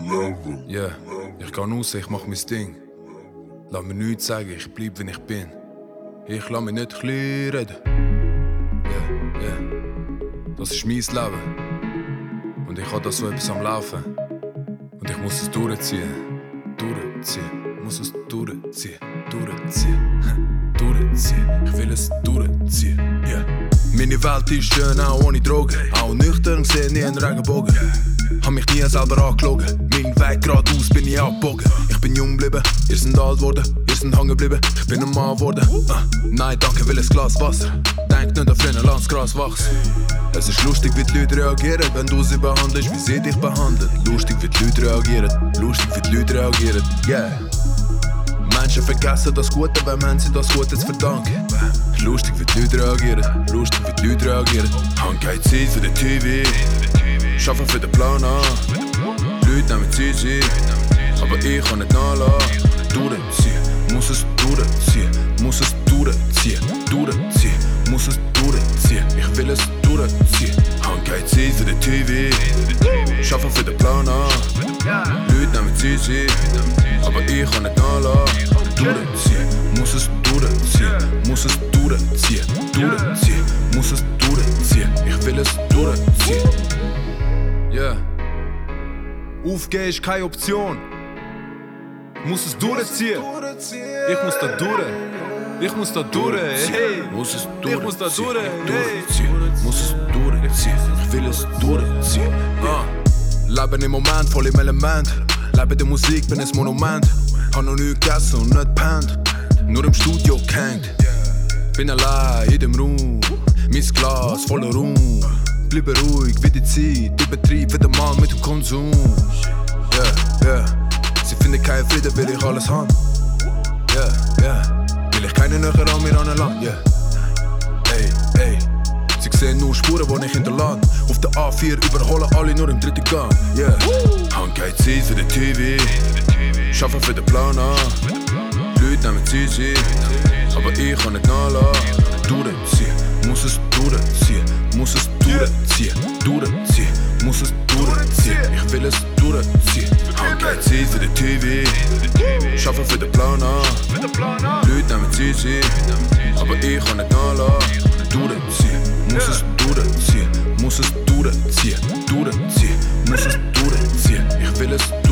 Yeah, ich geh raus, ich mach mein Ding. Lass mir nichts sagen, ich bleib, wenn ich bin. Ich lass mich nicht klein reden. Yeah, yeah. Das ist mein Leben. Und ich hab da so etwas am Laufen. Und ich muss es durchziehen. Durchziehen. Muss es durchziehen. Durchziehen. durchziehen. Ich will es durchziehen. Yeah. Meine Welt ist schön, auch ohne Drogen. Auch nüchtern gesehen, nie einen Regenbogen. Nie selber angelogen. Mein Weg geradeaus bin ich abgebogen. Ich bin jung geblieben, ihr seid alt worden. Ihr seid hängen geblieben, ich bin ein Mann geworden. Ah, nein, danke, will ein Glas Wasser. Denk nicht an früher, lass Gras wachsen. Es ist lustig, wie die Leute reagieren, wenn du sie behandelst, wie sie dich behandeln. Lustig, wie die Leute reagieren. Lustig, wie die Leute reagieren. Yeah. Menschen vergessen das Gute, wenn man sie das Gute zu verdanken. Lustig, wie die Leute reagieren. Lustig, wie die Leute reagieren. Hang keine Zeit für den TV. Schaffen für den Plan an. Leute nehmen es easy. Aber ich kann nicht nachlassen. Durchziehen, muss es durchziehen. Muss es durchziehen. Durchziehen, muss es durchziehen. Ich will es durchziehen. Zeit für den TV. Schaffen für den Plan an. Leute nehmen es easy. Aber ich kann nicht nachlassen. Durchziehen, muss es durchziehen. Muss es durchziehen. Durchziehen, muss es durchziehen. Aufgeben ist keine Option. Muss es durchziehen. Ich muss da durch. Ich muss da durch. Hey. Muss es Ich muss da durch. Hey. durchziehen. Muss es durchziehen. Ich will es durchziehen. Ah. Leben im Moment, voll im Element. Leben der Musik, bin ein Monument. Hab noch nie gegessen und nicht pennt. Nur im Studio gehängt. Bin allein in dem Raum. Mein Glas voller Raum. Bleibe ruhig wie die Zeit. Übertrieb wieder mal mit dem Konsum. Yeah, yeah. Sie finden keinen Frieden, will ich alles haben. Yeah, yeah. Will ich keine näher an mir anlassen. Yeah. Ey, ey. Sie sehen nur Spuren, die ich hinterlasse. Auf der A4 überholen alle nur im dritten Gang. Yeah. Hang keine Zeit für den TV. Schaffen für den Plan an. Leute nehmen es easy. Aber ich kann nicht nachlassen. Durchziehen, muss es durchziehen, muss es durchziehen, durchziehen, muss es durchziehen, ich will es durchziehen. Hab kein Ziel für die TV, schaffe für den Plan an. Leute nehmen Ziel, aber ich kann nicht nachlassen. Durchziehen, muss es durchziehen, muss es durchziehen, durchziehen, muss es durchziehen, ich will es durchziehen.